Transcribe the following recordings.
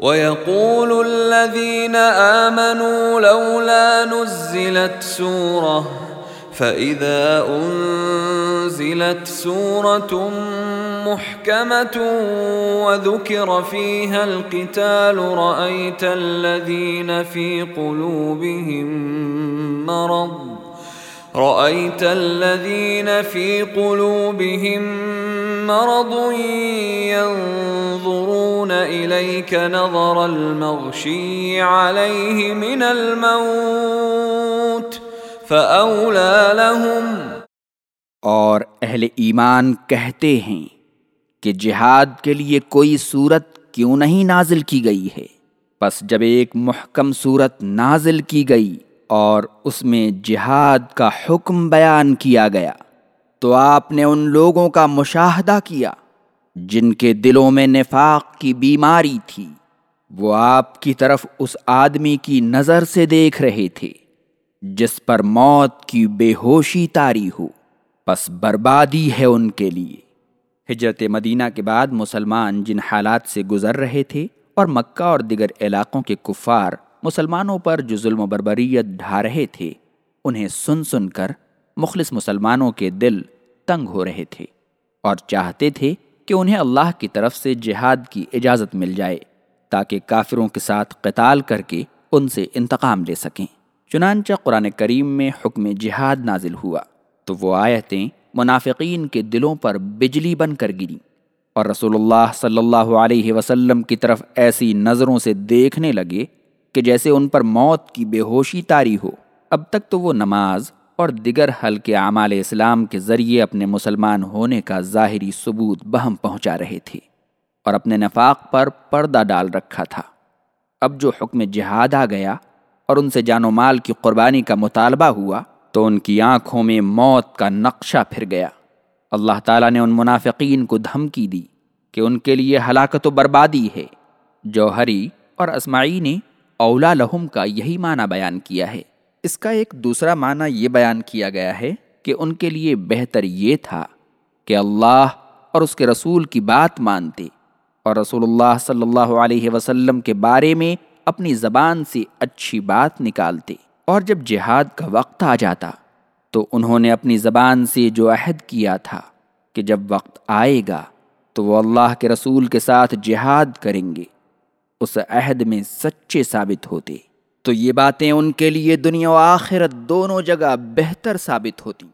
وَيَقُولُ الَّذِينَ آمَنُوا لَوْلَا نُزِّلَتْ سُورَةٌ، فَإِذَا أُنزِلَتْ سُورَةٌ مُحْكَمَةٌ وَذُكِرَ فِيهَا الْقِتَالُ، رَأَيْتَ الَّذِينَ فِي قُلُوبِهِم مَّرَضٌ، رأيت الذين في قلوبهم مرض ينظرون إليك نظر المغشي عليه من الموت فأولى لهم اور اہل ایمان کہتے ہیں کہ جہاد کے لیے کوئی صورت کیوں نہیں نازل کی گئی ہے؟ پس جب ایک محکم صورت نازل کی گئی اور اس میں جہاد کا حکم بیان کیا گیا۔ تو آپ نے ان لوگوں کا مشاہدہ کیا جن کے دلوں میں نفاق کی بیماری تھی۔ وہ آپ کی طرف اس آدمی کی نظر سے دیکھ رہے تھے جس پر موت کی بے ہوشی تاری ہو۔ پس بربادی ہے ان کے لیے۔ ہجرت مدینہ کے بعد مسلمان جن حالات سے گزر رہے تھے اور مکہ اور دیگر علاقوں کے کفار مسلمانوں پر جو ظلم و بربریت ڈھا رہے تھے، انہیں سن سن کر مخلص مسلمانوں کے دل تنگ ہو رہے تھے اور چاہتے تھے کہ انہیں اللہ کی طرف سے جہاد کی اجازت مل جائے تاکہ کافروں کے ساتھ قتال کر کے ان سے انتقام لے سکیں۔ چنانچہ قرآن کریم میں حکم جہاد نازل ہوا تو وہ آیتیں منافقین کے دلوں پر بجلی بن کر گریں اور رسول اللہ صلی اللہ علیہ وسلم کی طرف ایسی نظروں سے دیکھنے لگے کہ جیسے ان پر موت کی بے ہوشی تاری ہو۔ اب تک تو وہ نماز اور دیگر حل اعمال اسلام کے ذریعے اپنے مسلمان ہونے کا ظاہری ثبوت بہم پہنچا رہے تھے اور اپنے نفاق پر پردہ ڈال رکھا تھا۔ اب جو حکم جہاد آ گیا اور ان سے جان و مال کی قربانی کا مطالبہ ہوا تو ان کی آنکھوں میں موت کا نقشہ پھر گیا۔ اللہ تعالیٰ نے ان منافقین کو دھمکی دی کہ ان کے لیے ہلاکت و بربادی ہے۔ جوہری اور اسماعی نے اولا لہم کا یہی معنی بیان کیا ہے۔ اس کا ایک دوسرا معنی یہ بیان کیا گیا ہے کہ ان کے لیے بہتر یہ تھا کہ اللہ اور اس کے رسول کی بات مانتے اور رسول اللہ صلی اللہ علیہ وسلم کے بارے میں اپنی زبان سے اچھی بات نکالتے اور جب جہاد کا وقت آ جاتا تو انہوں نے اپنی زبان سے جو عہد کیا تھا کہ جب وقت آئے گا تو وہ اللہ کے رسول کے ساتھ جہاد کریں گے، اس عہد میں سچے ثابت ہوتے۔ تو یہ باتیں ان کے لیے دنیا و آخرت دونوں جگہ بہتر ثابت ہوتی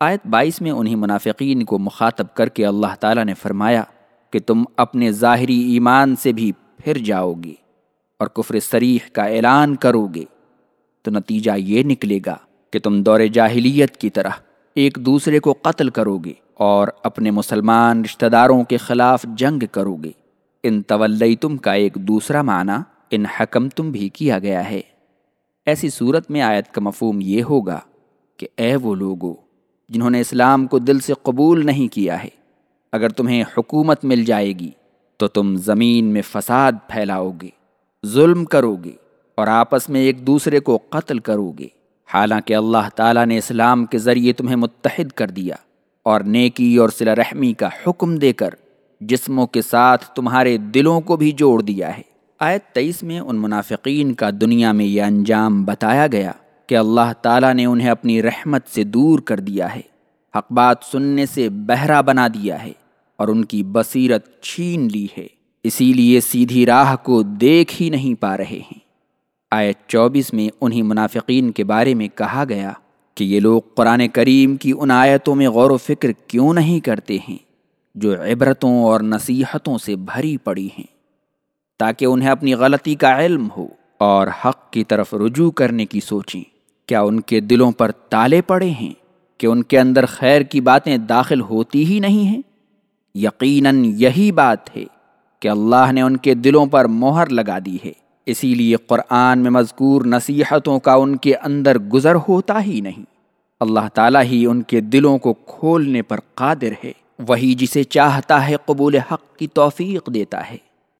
آیت بائیس میں انہیں منافقین کو مخاطب کر کے اللہ تعالیٰ نے فرمایا کہ تم اپنے ظاہری ایمان سے بھی پھر جاؤ گے اور کفر سریح کا اعلان کرو گے۔ تو نتیجہ یہ نکلے گا کہ تم دور جاہلیت کی طرح ایک دوسرے کو قتل کرو گے اور اپنے مسلمان رشتہ داروں کے خلاف جنگ کرو گے۔ ان تولیتم کا ایک دوسرا معنی ان حکم تم بھی کیا گیا ہے۔ ایسی صورت میں آیت کا مفہوم یہ ہوگا کہ اے وہ لوگو، جنہوں نے اسلام کو دل سے قبول نہیں کیا ہے، اگر تمہیں حکومت مل جائے گی تو تم زمین میں فساد پھیلاؤ گے، ظلم کرو گے اور آپس میں ایک دوسرے کو قتل کرو گے۔ حالانکہ اللہ تعالیٰ نے اسلام کے ذریعے تمہیں متحد کر دیا اور نیکی اور صلہ رحمی کا حکم دے کر جسموں کے ساتھ تمہارے دلوں کو بھی جوڑ دیا ہے۔ آیت تیئیس میں ان منافقین کا دنیا میں یہ انجام بتایا گیا کہ اللہ تعالیٰ نے انہیں اپنی رحمت سے دور کر دیا ہے، حق بات سننے سے بہرا بنا دیا ہے اور ان کی بصیرت چھین لی ہے۔ اسی لیے سیدھی راہ کو دیکھ ہی نہیں پا رہے ہیں۔ آیت چوبیس میں انہیں منافقین کے بارے میں کہا گیا کہ یہ لوگ قرآن کریم کی ان آیتوں میں غور و فکر کیوں نہیں کرتے ہیں، جو عبرتوں اور نصیحتوں سے بھری پڑی ہیں۔ تاکہ انہیں اپنی غلطی کا علم ہو اور حق کی طرف رجوع کرنے کی سوچیں۔ کیا ان کے دلوں پر تالے پڑے ہیں کہ ان کے اندر خیر کی باتیں داخل ہوتی ہی نہیں ہیں؟ یقیناً یہی بات ہے کہ اللہ نے ان کے دلوں پر مہر لگا دی ہے۔ اسی لیے قرآن میں مذکور نصیحتوں کا ان کے اندر گزر ہوتا ہی نہیں۔ اللہ تعالیٰ ہی ان کے دلوں کو کھولنے پر قادر ہے۔ وہی جسے چاہتا ہے قبول حق کی توفیق دیتا ہے۔